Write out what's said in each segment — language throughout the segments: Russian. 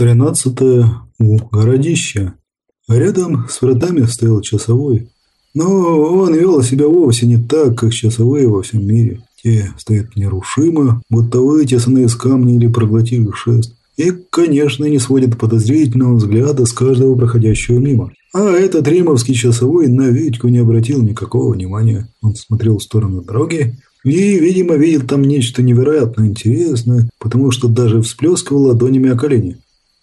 Тринадцатое у городища. Рядом с вратами стоял часовой. Но он вел себя вовсе не так, как часовые во всем мире. Те стоят нерушимо, будто вытесаны из камня или проглотили шест. И, конечно, не сводят подозрительного взгляда с каждого проходящего мимо. А этот римовский часовой на Витьку не обратил никакого внимания. Он смотрел в сторону дороги и, видимо, видел там нечто невероятно интересное, потому что даже всплескивал ладонями о колени.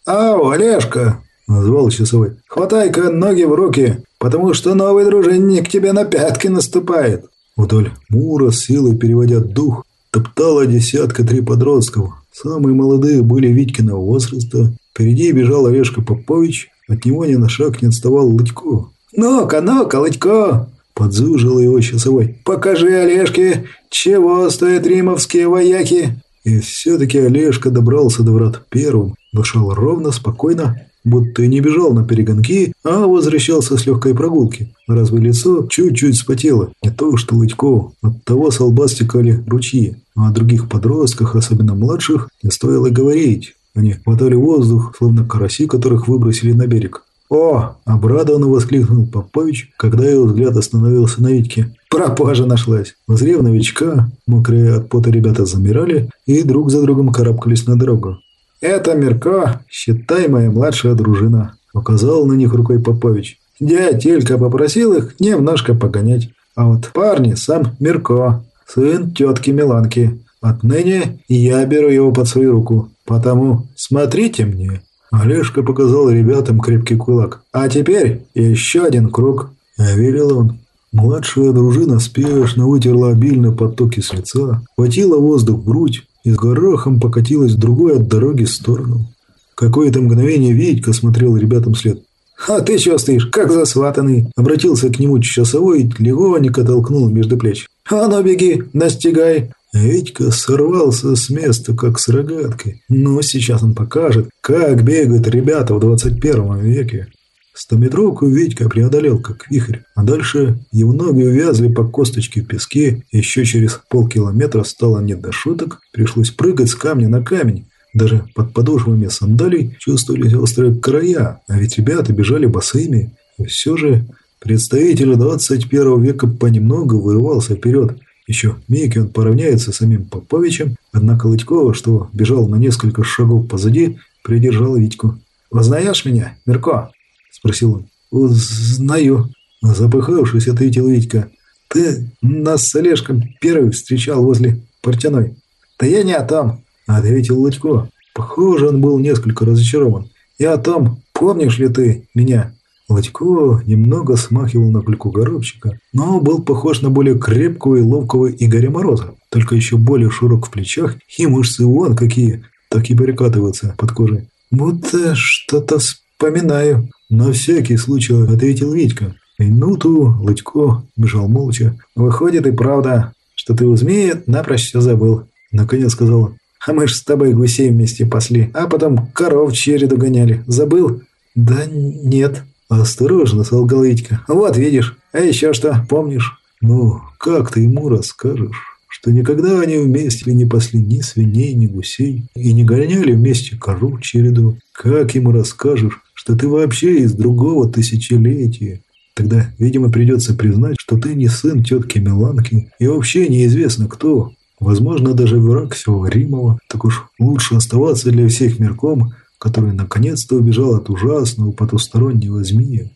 «Ау, Олежка!» – назвал часовой. «Хватай-ка ноги в руки, потому что новый дружинник тебе на пятки наступает!» Вдоль мура, силой переводя дух, топтала десятка три подростков. Самые молодые были Витькиного возраста. Впереди бежал Олежка Попович, от него ни на шаг не отставал Лытько. «Ну-ка, ну-ка, Лытько!» – подзужил его часовой. «Покажи Олежке, чего стоят римовские вояки!» И все-таки Олежка добрался до врат первым, дышал ровно, спокойно, будто и не бежал на перегонки, а возвращался с легкой прогулки. Разве лицо чуть-чуть спотело, не то что Лытько, от того с лба стекали ручьи. А о других подростках, особенно младших, не стоило говорить. Они хватали воздух, словно караси, которых выбросили на берег. «О!» – обрадованно воскликнул Попович, когда его взгляд остановился на Витьке. «Пропажа нашлась!» Возрев новичка, мокрые от пота ребята замирали и друг за другом карабкались на дорогу. «Это Мирко, считай моя младшая дружина», – указал на них рукой Попович. «Дядь Илька попросил их немножко погонять. А вот парни сам Мирко, сын тетки Миланки. Отныне я беру его под свою руку, потому смотрите мне». Олежка показал ребятам крепкий кулак. «А теперь еще один круг», – велел он. Младшая дружина спешно вытерла обильно потоки с лица, хватила воздух в грудь и с горохом покатилась другой от дороги сторону. Какое-то мгновение Витька смотрел ребятам след. «А ты чего стоишь, как засватанный?» Обратился к нему часовой, легонько толкнул между плеч. «А ну беги, настигай!» Витька сорвался с места, как с рогаткой. Но сейчас он покажет, как бегают ребята в 21 веке. Стометровку Витька преодолел, как вихрь, а дальше его ноги увязли по косточке в песке, еще через полкилометра стало не до шуток, пришлось прыгать с камня на камень. Даже под подошвами сандалий чувствовались острые края, а ведь ребята бежали босыми. И все же представитель 21 века понемногу вырывался вперед. Еще миг он поравняется с самим Поповичем, однако Лытькова, что бежал на несколько шагов позади, придержал Витьку. «Узнаешь меня, Мирко?» – спросил он. «Узнаю», – запыхавшись, ответил Витька. «Ты нас с Олежком первый встречал возле Портяной». «Да я не о том», – ответил Лытько. Похоже, он был несколько разочарован. «Я о том, помнишь ли ты меня?» Ладько немного смахивал на кульку горобчика, но был похож на более крепкого и ловкого Игоря Мороза, только еще более широк в плечах, и мышцы вон какие, так и перекатываются под кожей. «Будто что-то вспоминаю», – на всякий случай ответил Витька. Минуту Ладько бежал молча. «Выходит и правда, что ты у змеи напрочь все забыл», – наконец сказал он. «А мы ж с тобой гусей вместе пасли, а потом коров череду гоняли. Забыл?» «Да нет», Осторожно, солгал Витька. Вот видишь. А еще что, помнишь? Ну, как ты ему расскажешь, что никогда они вместе не пасли ни свиней, ни гусей и не гоняли вместе кору череду? Как ему расскажешь, что ты вообще из другого тысячелетия? Тогда, видимо, придется признать, что ты не сын тетки Миланки и вообще неизвестно кто. Возможно, даже враг всего Римова. Так уж лучше оставаться для всех мирком – который наконец-то убежал от ужасного потустороннего змея.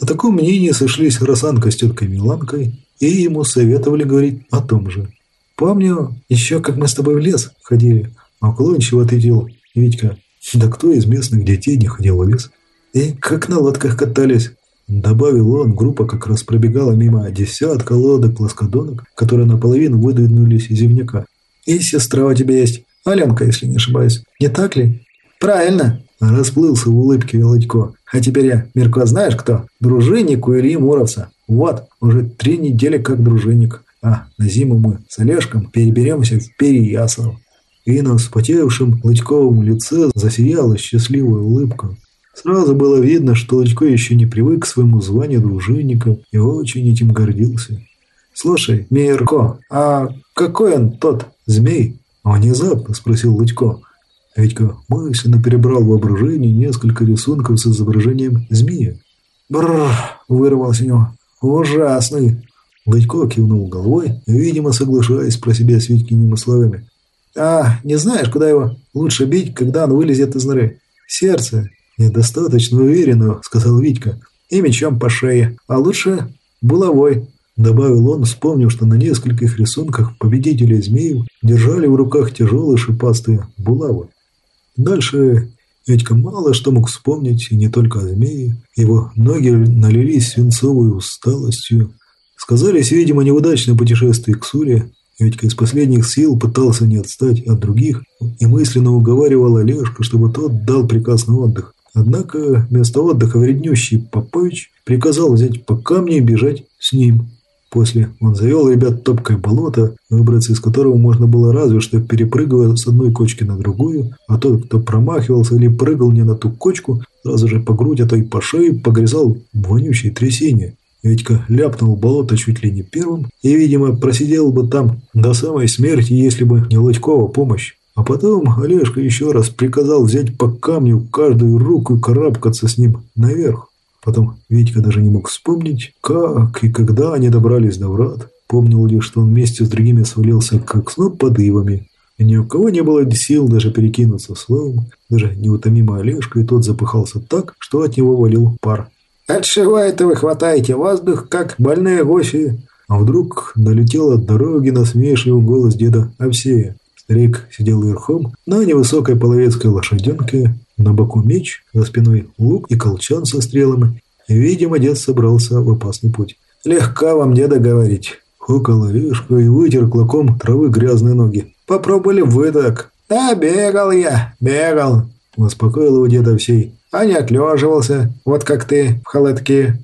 На таком мнении сошлись Росанка с теткой Миланкой, и ему советовали говорить о том же. «Помню, еще как мы с тобой в лес ходили», а уклончиво ответил Витька. «Да кто из местных детей не ходил в лес?» «И как на лодках катались». Добавил он, группа как раз пробегала мимо десятка лодок-плоскодонок, которые наполовину выдвинулись из зимняка. «И сестра у тебя есть, Аленка, если не ошибаюсь. Не так ли?» «Правильно!» – расплылся в улыбке Володько. «А теперь я, Мирко, знаешь кто? Дружинник у Ильи Муровца. Вот, уже три недели как дружинник. А на зиму мы с Олежком переберемся в Переяслав». И на вспотевшем Лодьковом лице засияла счастливая улыбка. Сразу было видно, что Лодько еще не привык к своему званию дружинника и очень этим гордился. «Слушай, Мирко, а какой он тот змей?» – внезапно спросил Лудько. Витька мысленно перебрал в воображении несколько рисунков с изображением змеи. Бррр, вырвался у него. Ужасный. Витько кивнул головой, видимо, соглашаясь про себя с Витькиными словами. «А, не знаешь, куда его лучше бить, когда он вылезет из норы?» «Сердце». «Недостаточно уверенно», — сказал Витька. «И мечом по шее. А лучше булавой». Добавил он, вспомнив, что на нескольких рисунках победителей змеев держали в руках тяжелые шипастые булавы. Дальше Витька мало что мог вспомнить, и не только о змее. Его ноги налились свинцовой усталостью. Сказались, видимо, неудачное путешествие к Суре. Витька из последних сил пытался не отстать от других и мысленно уговаривал Олежка, чтобы тот дал приказ на отдых. Однако вместо отдыха вреднющий Попович приказал взять по камню и бежать с ним. После он завел ребят топкое болото, выбраться из которого можно было разве что перепрыгивая с одной кочки на другую, а тот, кто промахивался или прыгал не на ту кочку, сразу же по грудь, а то и по шее погрязал в трясение. Витька ляпнул болото чуть ли не первым и, видимо, просидел бы там до самой смерти, если бы не Лодькова помощь. А потом Олежка еще раз приказал взять по камню каждую руку и карабкаться с ним наверх. Потом Витька даже не мог вспомнить, как и когда они добрались до врат. Помнил лишь, что он вместе с другими свалился, как сноп под ивами. И ни у кого не было сил даже перекинуться словом. Даже неутомимый Олежка, и тот запыхался так, что от него валил пар. «Отчего это вы хватаете воздух, как больные гуси?» А вдруг налетел от дороги насмешливый голос деда Овсея. Старик сидел верхом на невысокой половецкой лошаденке, на боку меч, за спиной лук и колчан со стрелами. Видимо, дед собрался в опасный путь. «Легко вам, деда, говорить!» Хукал орешка и вытер клоком травы грязные ноги. «Попробовали вы так!» «Да, бегал я, бегал!» Успокоил его деда всей. «А не отлеживался, вот как ты в халатке!»